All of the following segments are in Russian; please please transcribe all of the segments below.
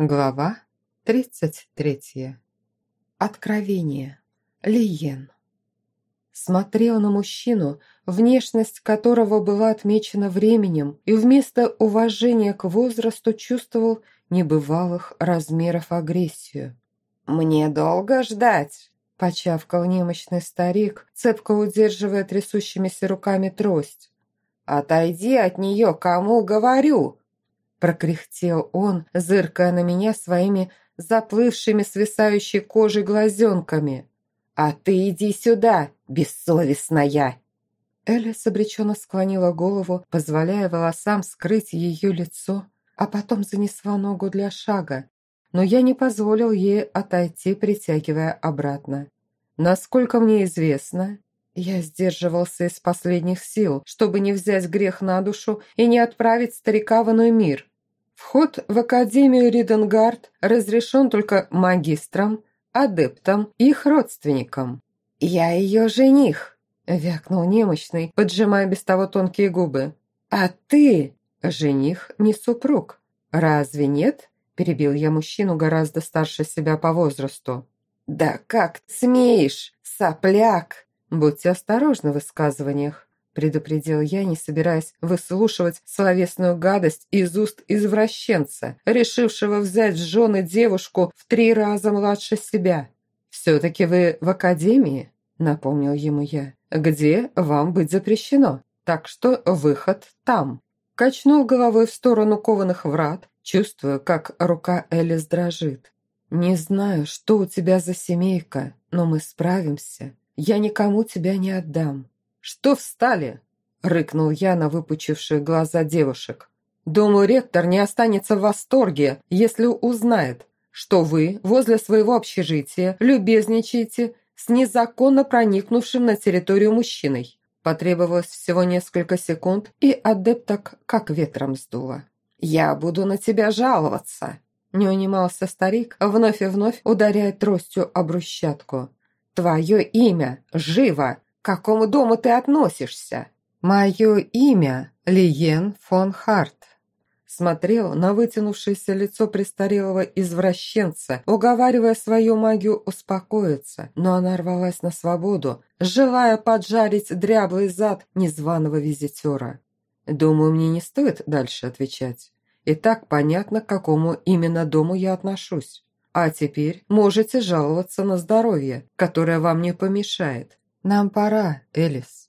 Глава 33. Откровение. Лиен. Смотрел на мужчину, внешность которого была отмечена временем, и вместо уважения к возрасту чувствовал небывалых размеров агрессию. «Мне долго ждать?» – почавкал немощный старик, цепко удерживая трясущимися руками трость. «Отойди от нее, кому говорю!» Прокряхтел он, зыркая на меня своими заплывшими свисающей кожей глазенками. «А ты иди сюда, бессовестная!» Элис обреченно склонила голову, позволяя волосам скрыть ее лицо, а потом занесла ногу для шага, но я не позволил ей отойти, притягивая обратно. Насколько мне известно, я сдерживался из последних сил, чтобы не взять грех на душу и не отправить старика в иной мир. Вход в Академию Риденгард разрешен только магистрам, адептам и их родственникам. «Я ее жених», – вякнул немощный, поджимая без того тонкие губы. «А ты?» «Жених не супруг. Разве нет?» – перебил я мужчину гораздо старше себя по возрасту. «Да как смеешь, сопляк!» «Будьте осторожны в высказываниях предупредил я, не собираясь выслушивать словесную гадость из уст извращенца, решившего взять в жены девушку в три раза младше себя. «Все-таки вы в академии?» – напомнил ему я. «Где вам быть запрещено? Так что выход там». Качнул головой в сторону кованых врат, чувствуя, как рука Элис дрожит. «Не знаю, что у тебя за семейка, но мы справимся. Я никому тебя не отдам. «Что встали?» – рыкнул я на выпучившие глаза девушек. «Думаю, ректор не останется в восторге, если узнает, что вы возле своего общежития любезничаете с незаконно проникнувшим на территорию мужчиной». Потребовалось всего несколько секунд, и адепток как ветром сдуло. «Я буду на тебя жаловаться!» Не унимался старик, вновь и вновь ударяя тростью об брусчатку. «Твое имя! Живо! Какому дому ты относишься?» «Мое имя Лиен фон Харт». Смотрел на вытянувшееся лицо престарелого извращенца, уговаривая свою магию успокоиться, но она рвалась на свободу, желая поджарить дряблый зад незваного визитера. Думаю, мне не стоит дальше отвечать. И так понятно, к какому именно дому я отношусь. А теперь можете жаловаться на здоровье, которое вам не помешает. «Нам пора, Элис».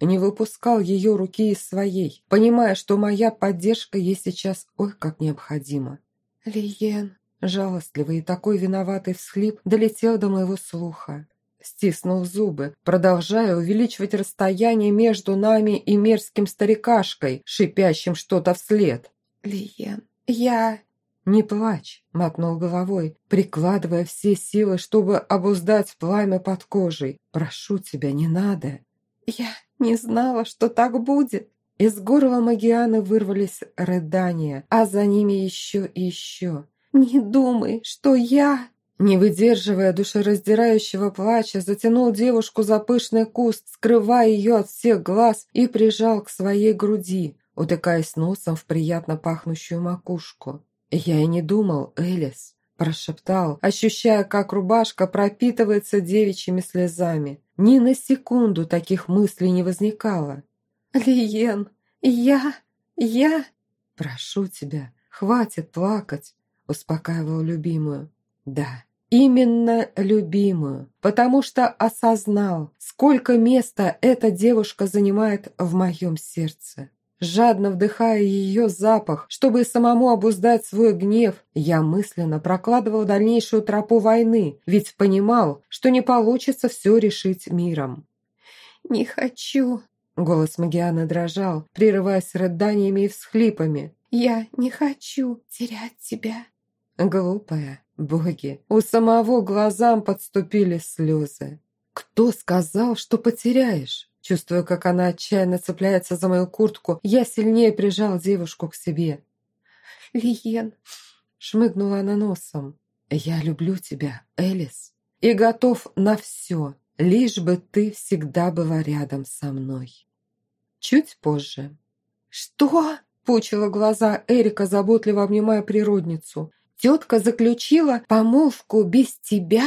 Не выпускал ее руки из своей, понимая, что моя поддержка ей сейчас ой как необходима. «Лиен», жалостливый и такой виноватый всхлип долетел до моего слуха. Стиснул зубы, продолжая увеличивать расстояние между нами и мерзким старикашкой, шипящим что-то вслед. «Лиен, я...» «Не плачь», — мотнул головой, прикладывая все силы, чтобы обуздать пламя под кожей. «Прошу тебя, не надо». «Я не знала, что так будет». Из горла Магианы вырвались рыдания, а за ними еще и еще. «Не думай, что я...» Не выдерживая душераздирающего плача, затянул девушку за пышный куст, скрывая ее от всех глаз и прижал к своей груди, утыкаясь носом в приятно пахнущую макушку. «Я и не думал, Элис», – прошептал, ощущая, как рубашка пропитывается девичьими слезами. Ни на секунду таких мыслей не возникало. «Лиен, я... я...» «Прошу тебя, хватит плакать», – успокаивал любимую. «Да, именно любимую, потому что осознал, сколько места эта девушка занимает в моем сердце. Жадно вдыхая ее запах, чтобы самому обуздать свой гнев, я мысленно прокладывал дальнейшую тропу войны, ведь понимал, что не получится все решить миром. «Не хочу», — голос Магианы дрожал, прерываясь рыданиями и всхлипами. «Я не хочу терять тебя». Глупая, боги, у самого глазам подступили слезы. «Кто сказал, что потеряешь?» Чувствуя, как она отчаянно цепляется за мою куртку, я сильнее прижал девушку к себе. «Лиен!» — шмыгнула она носом. «Я люблю тебя, Элис, и готов на все, лишь бы ты всегда была рядом со мной». Чуть позже. «Что?» — пучила глаза Эрика, заботливо обнимая природницу. тетка заключила помолвку без тебя?»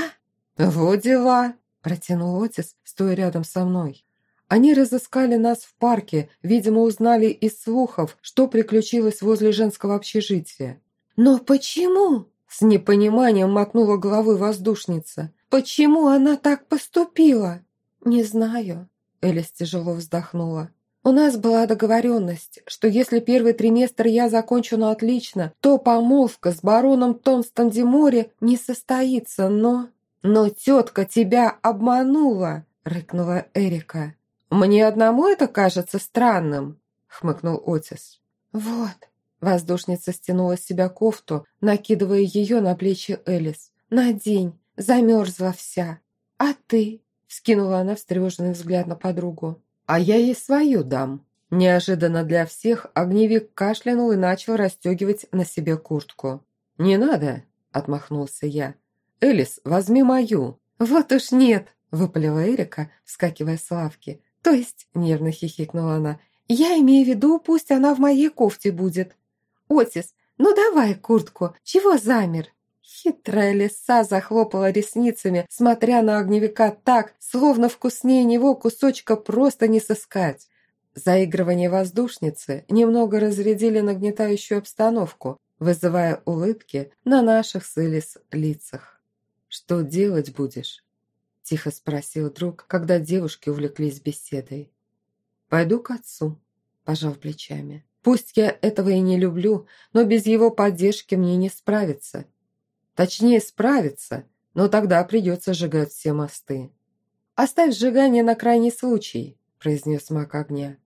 «Вот дела!» – протянул Отис, стоя рядом со мной. Они разыскали нас в парке, видимо, узнали из слухов, что приключилось возле женского общежития. «Но почему?» – с непониманием мотнула головой воздушница. «Почему она так поступила?» «Не знаю», – Элис тяжело вздохнула. «У нас была договоренность, что если первый триместр я закончу на отлично, то помолвка с бароном Тонстон Димори не состоится, но...» «Но тетка тебя обманула!» – рыкнула Эрика. «Мне одному это кажется странным», – хмыкнул Отис. «Вот». Воздушница стянула с себя кофту, накидывая ее на плечи Элис. «Надень, замерзла вся. А ты?» – скинула она встревоженный взгляд на подругу. «А я ей свою дам». Неожиданно для всех огневик кашлянул и начал расстегивать на себе куртку. «Не надо», – отмахнулся я. «Элис, возьми мою». «Вот уж нет», – выпалила Эрика, вскакивая с лавки. «То есть», – нервно хихикнула она, – «я имею в виду, пусть она в моей кофте будет». «Отис, ну давай куртку, чего замер?» Хитрая лиса захлопала ресницами, смотря на огневика так, словно вкуснее него кусочка просто не сыскать. Заигрывание воздушницы немного разрядили нагнетающую обстановку, вызывая улыбки на наших с Элис лицах. «Что делать будешь?» – тихо спросил друг, когда девушки увлеклись беседой. «Пойду к отцу», – пожал плечами. «Пусть я этого и не люблю, но без его поддержки мне не справиться. Точнее, справиться, но тогда придется сжигать все мосты». «Оставь сжигание на крайний случай», – произнес маг огня.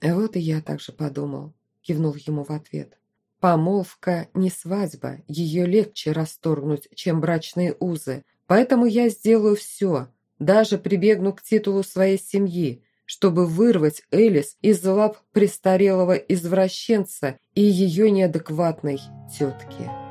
«Вот и я так же подумал», – кивнул ему в ответ. «Помолвка не свадьба, ее легче расторгнуть, чем брачные узы, Поэтому я сделаю все, даже прибегну к титулу своей семьи, чтобы вырвать Элис из лап престарелого извращенца и ее неадекватной тетки.